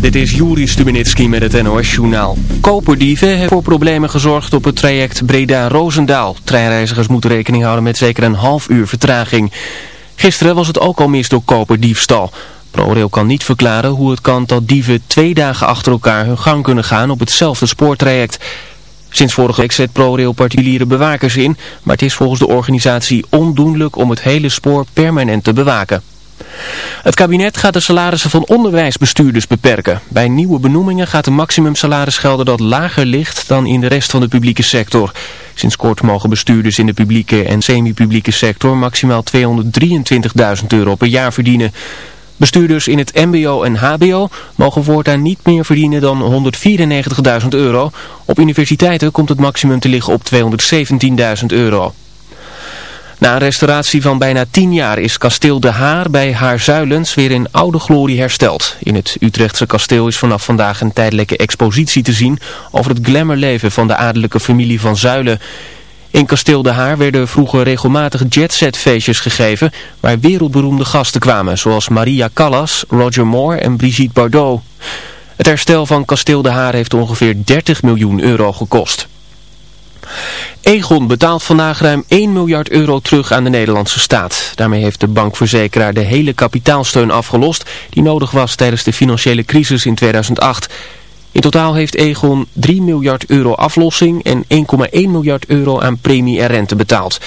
Dit is Juri Stubenitski met het NOS-journaal. Koperdieven hebben voor problemen gezorgd op het traject Breda-Rozendaal. Treinreizigers moeten rekening houden met zeker een half uur vertraging. Gisteren was het ook al mis door koperdiefstal. ProRail kan niet verklaren hoe het kan dat dieven twee dagen achter elkaar hun gang kunnen gaan op hetzelfde spoortraject. Sinds vorige week zet ProRail particuliere bewakers in, maar het is volgens de organisatie ondoenlijk om het hele spoor permanent te bewaken. Het kabinet gaat de salarissen van onderwijsbestuurders beperken. Bij nieuwe benoemingen gaat de maximumsalaris gelden dat lager ligt dan in de rest van de publieke sector. Sinds kort mogen bestuurders in de publieke en semi-publieke sector maximaal 223.000 euro per jaar verdienen. Bestuurders in het mbo en hbo mogen voortaan niet meer verdienen dan 194.000 euro. Op universiteiten komt het maximum te liggen op 217.000 euro. Na een restauratie van bijna 10 jaar is kasteel De Haar bij Haarzuilens weer in oude glorie hersteld. In het Utrechtse kasteel is vanaf vandaag een tijdelijke expositie te zien over het glamourleven van de adellijke familie van Zuilen. In kasteel De Haar werden vroeger regelmatig jetsetfeestjes gegeven waar wereldberoemde gasten kwamen, zoals Maria Callas, Roger Moore en Brigitte Bardot. Het herstel van kasteel De Haar heeft ongeveer 30 miljoen euro gekost. Egon betaalt vandaag ruim 1 miljard euro terug aan de Nederlandse staat. Daarmee heeft de bankverzekeraar de hele kapitaalsteun afgelost die nodig was tijdens de financiële crisis in 2008. In totaal heeft Egon 3 miljard euro aflossing en 1,1 miljard euro aan premie en rente betaald.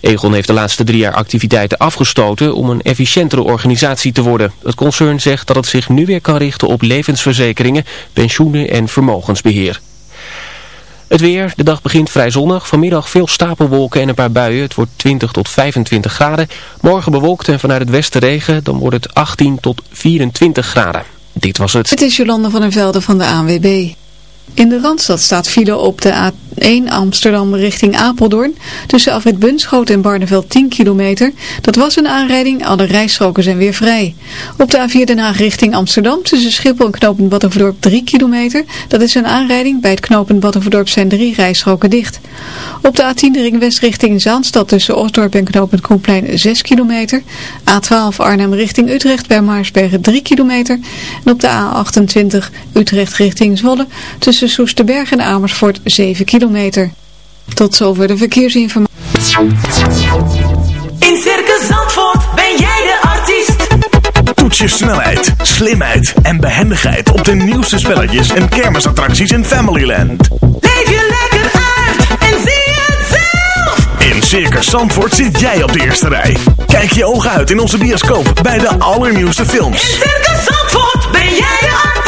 Egon heeft de laatste drie jaar activiteiten afgestoten om een efficiëntere organisatie te worden. Het concern zegt dat het zich nu weer kan richten op levensverzekeringen, pensioenen en vermogensbeheer. Het weer, de dag begint vrij zonnig. Vanmiddag veel stapelwolken en een paar buien. Het wordt 20 tot 25 graden. Morgen bewolkt en vanuit het westen regen. Dan wordt het 18 tot 24 graden. Dit was het. Het is Jolande van den Velde van de ANWB. In de Randstad staat file op de A1 Amsterdam richting Apeldoorn. Tussen Afrit Bunschoten en Barneveld 10 kilometer. Dat was een aanrijding, alle rijstroken zijn weer vrij. Op de A4 Den Haag richting Amsterdam tussen Schiphol en knooppunt Battenverdorp 3 kilometer. Dat is een aanrijding, bij het knooppunt Battenverdorp zijn drie rijstroken dicht. Op de A10 de ring west richting Zaanstad tussen Osdorp en knooppunt Koenplein 6 kilometer. A12 Arnhem richting Utrecht bij Maarsbergen 3 kilometer. En op de A28 Utrecht richting Zwolle tussen tussen Soesterberg en Amersfoort 7 kilometer. Tot zover de verkeersinformatie. In Circus Zandvoort ben jij de artiest. Toets je snelheid, slimheid en behendigheid op de nieuwste spelletjes en kermisattracties in Familyland. Leef je lekker uit en zie het zelf. In Circus Zandvoort zit jij op de eerste rij. Kijk je ogen uit in onze bioscoop bij de allernieuwste films. In Circus Zandvoort ben jij de artiest.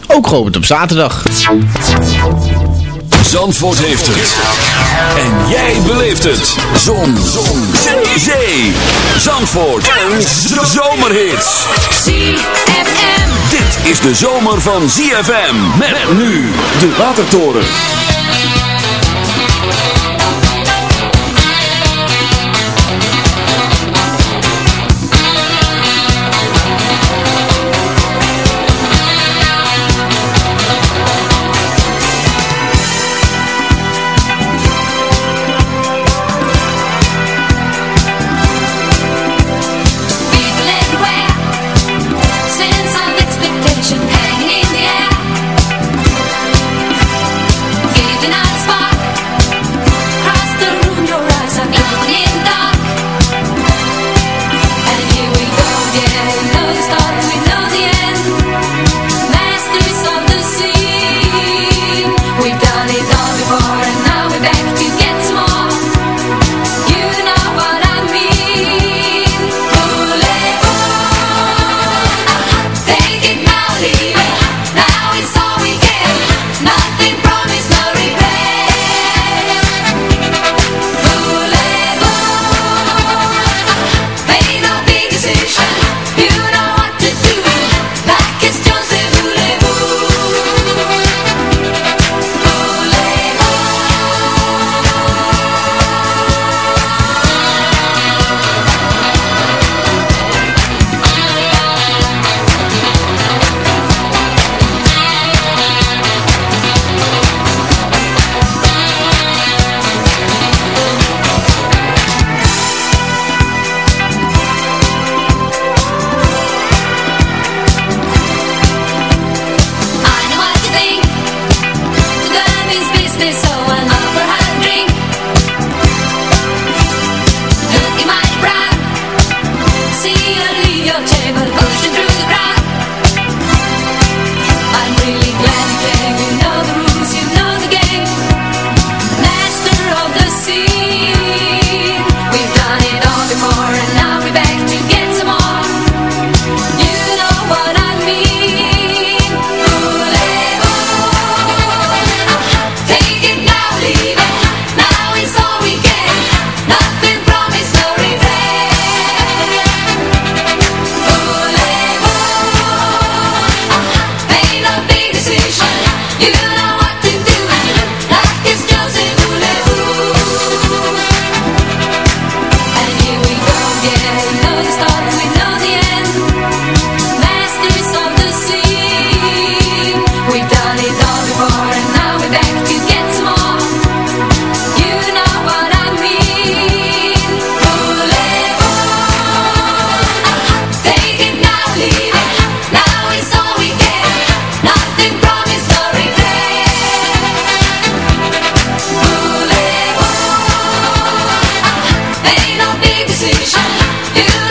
ook geopend op zaterdag. Zandvoort heeft het. En jij beleeft het. Zon. Zon. Zee. Zandvoort. En zomerhits. ZFM. Dit is de zomer van ZFM. Met nu de Watertoren. Decision.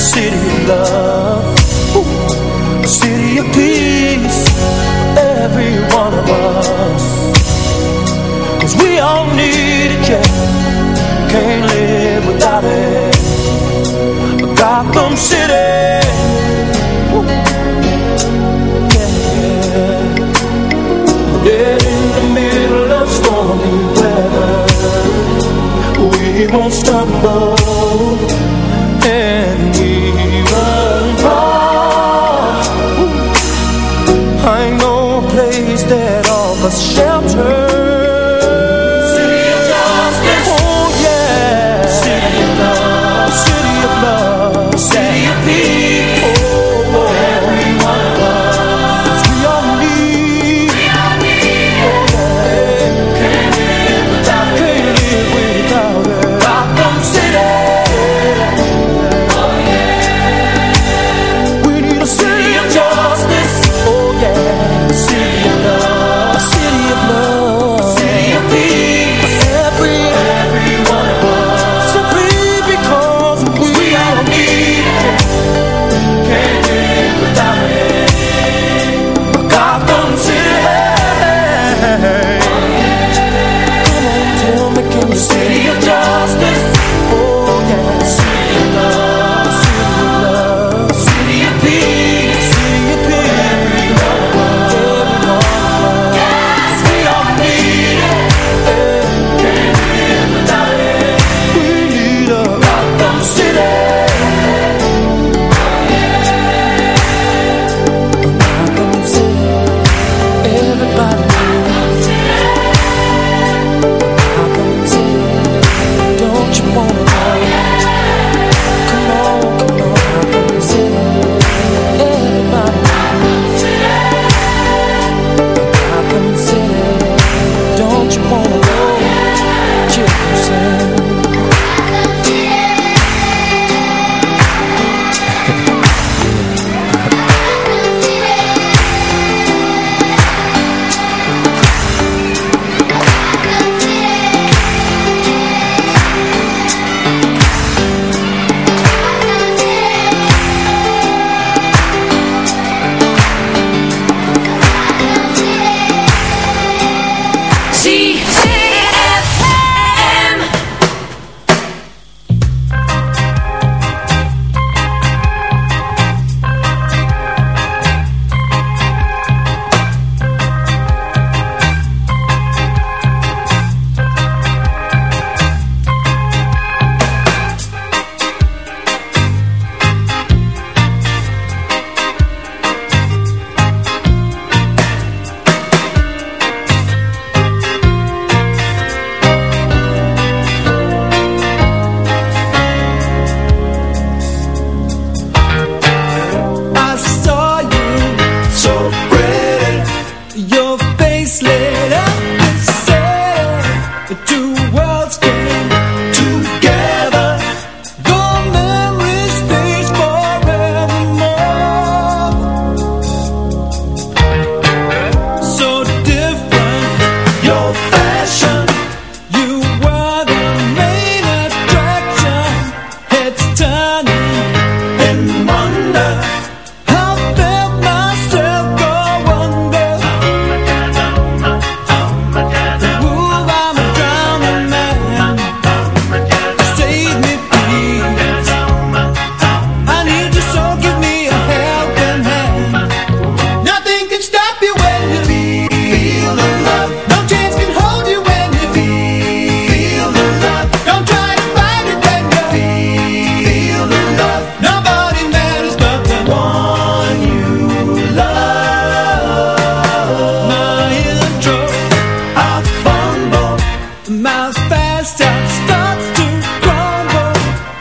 City of love, Ooh. a city of peace. Every one of us, 'Cause we all need it, yeah. Can't live without it. Gotham City, yeah. In the middle of stormy weather We won't stumble shelter.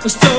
was so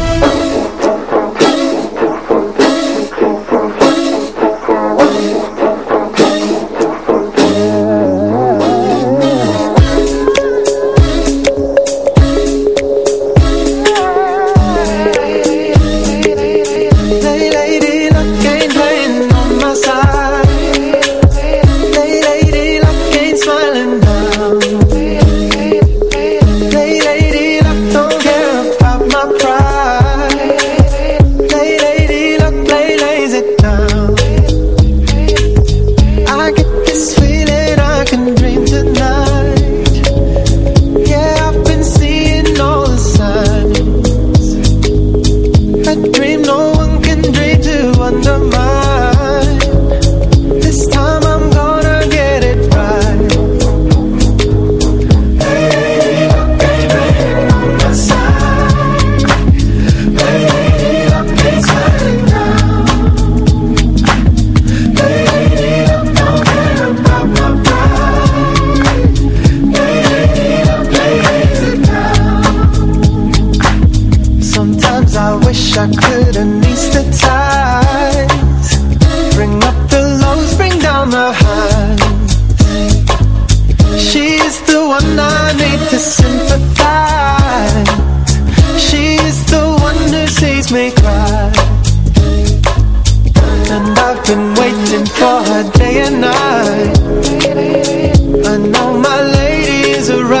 She's the one I need to sympathize. The one who sees me cry. And I've been waiting for her day and night. I know my lady is around.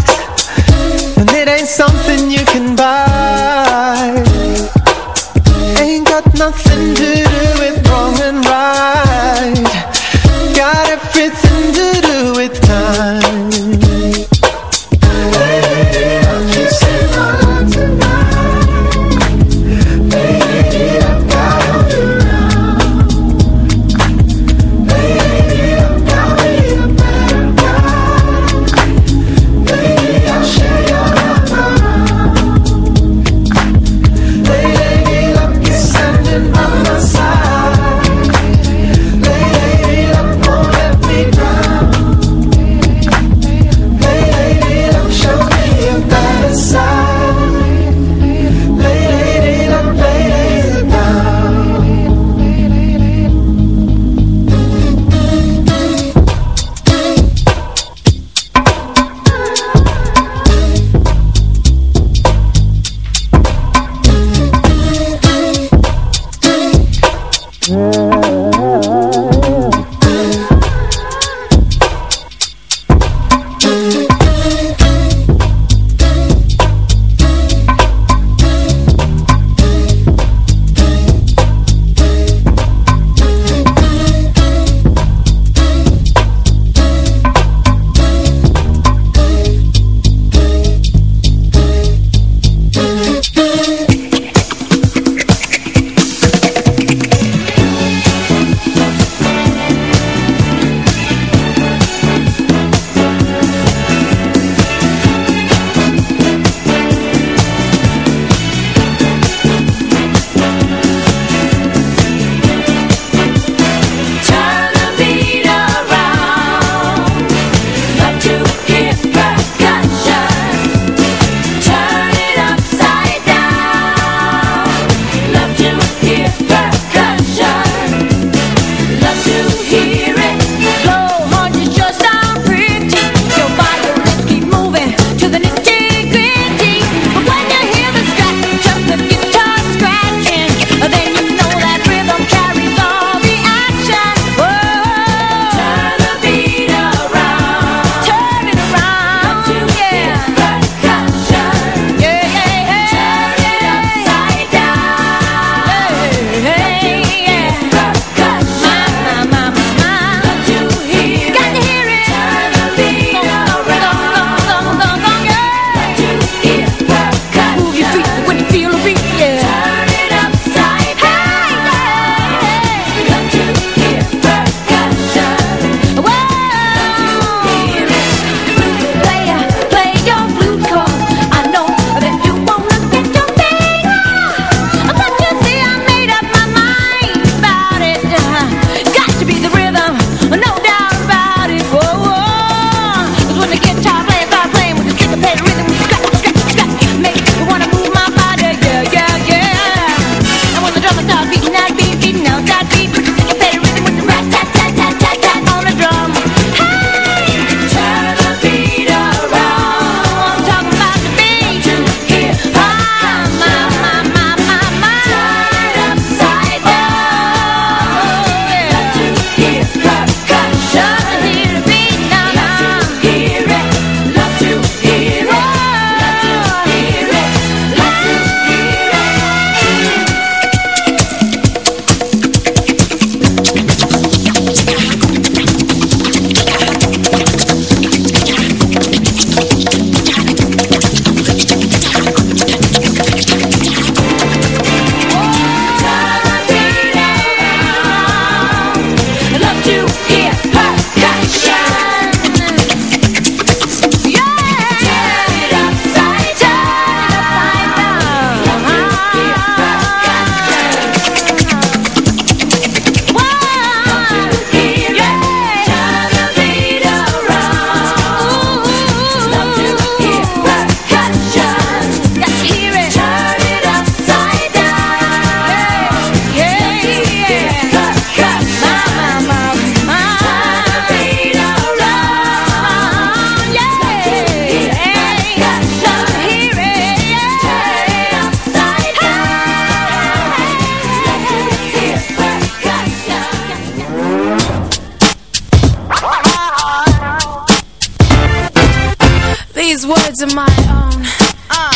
words my own. Uh,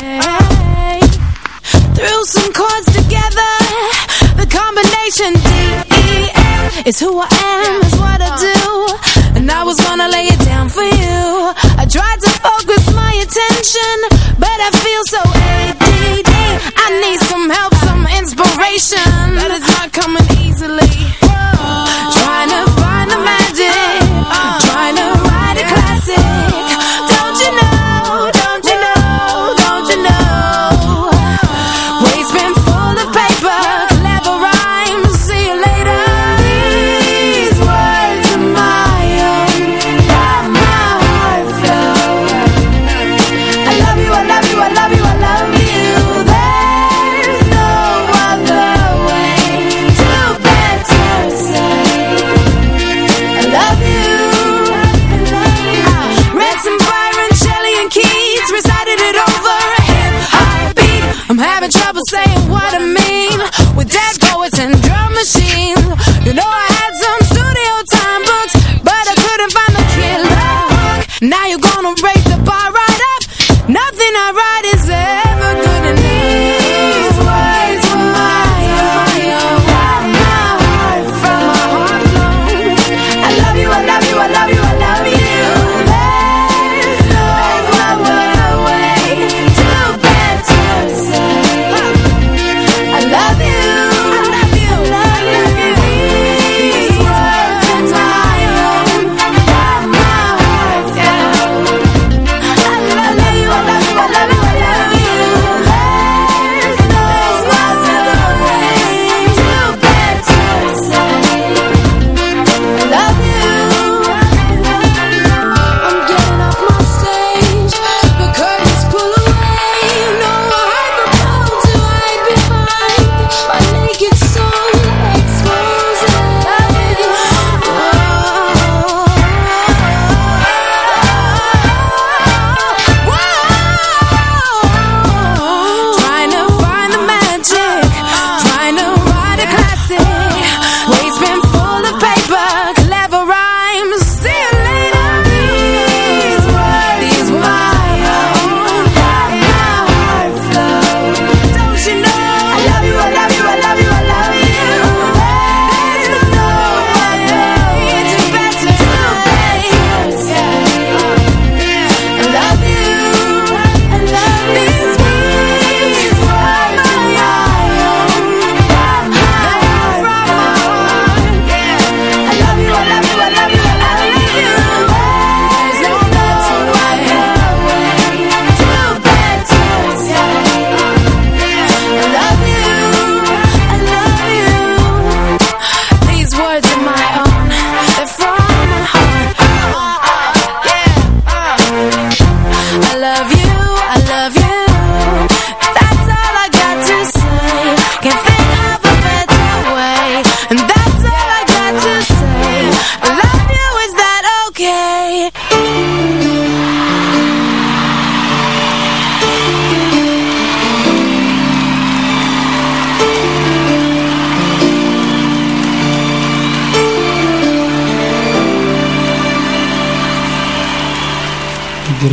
yeah. Threw some chords together. The combination D-E-F is who I am, is what I uh. do. And I was gonna lay it down for you. I tried to focus my attention, but I feel so ADD. I need some help, some inspiration.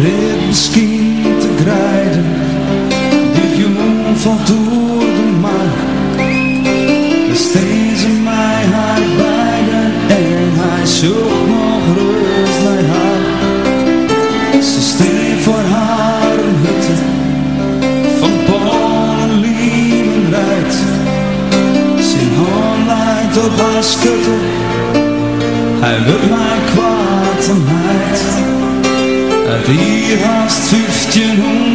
red misschien te grijden, die jongen van door de maan. Besteed ze mij haar beide en hij zocht nog rust bij haar. Ze steen voor haar een hutte van ballen lieven rijdt. Zijn hand leidt op haar schutte, hij wil mij kwaad aan mij. Hier haast 1500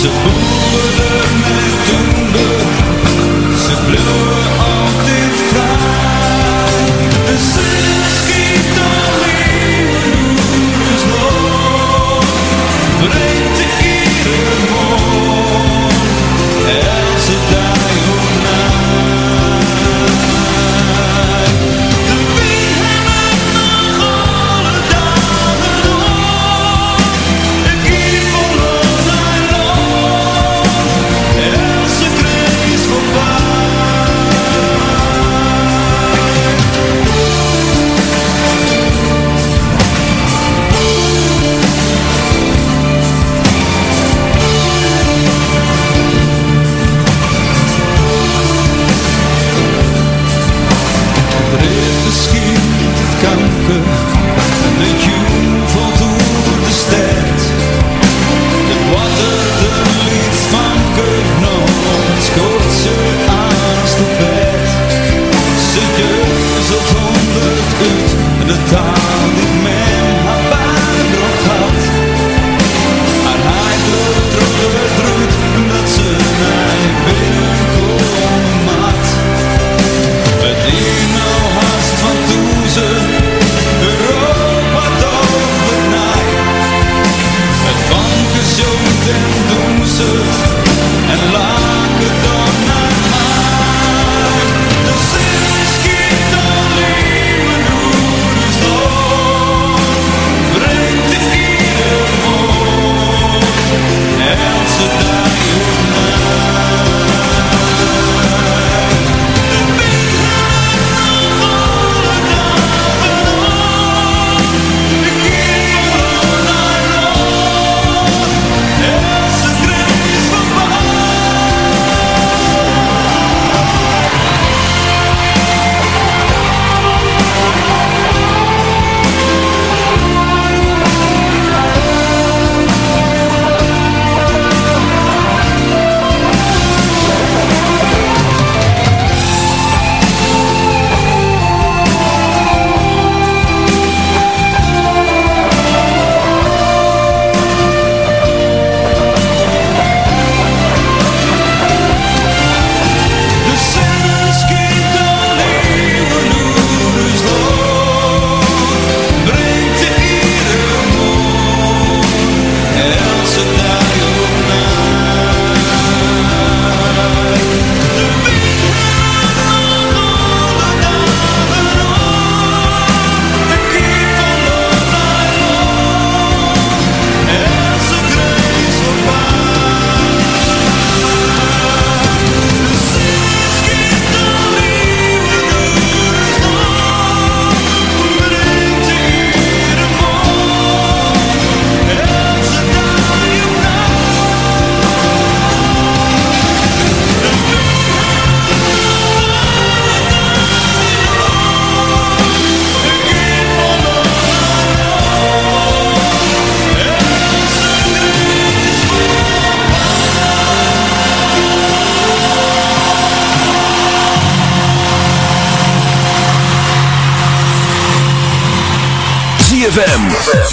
So.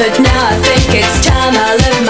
but now I think it's time I live my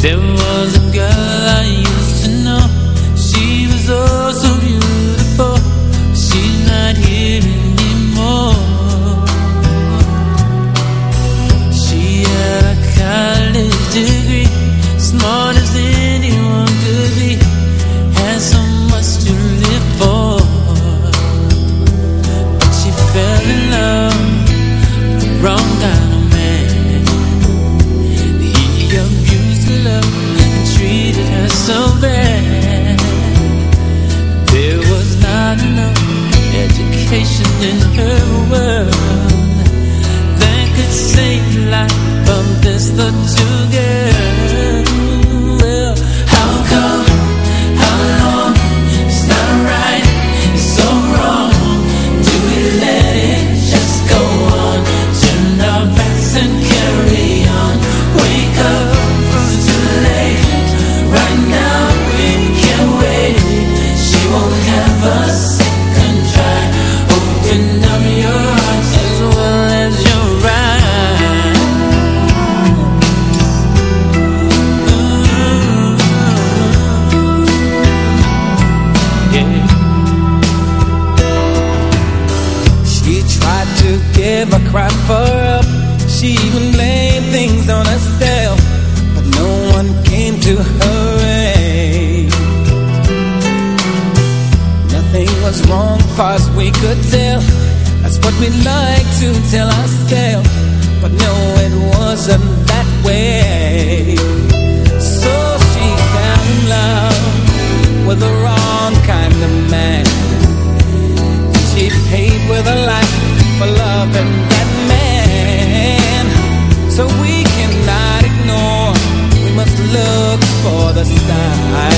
There was a girl miss the two girls For a life for loving that man. So we cannot ignore, we must look for the signs.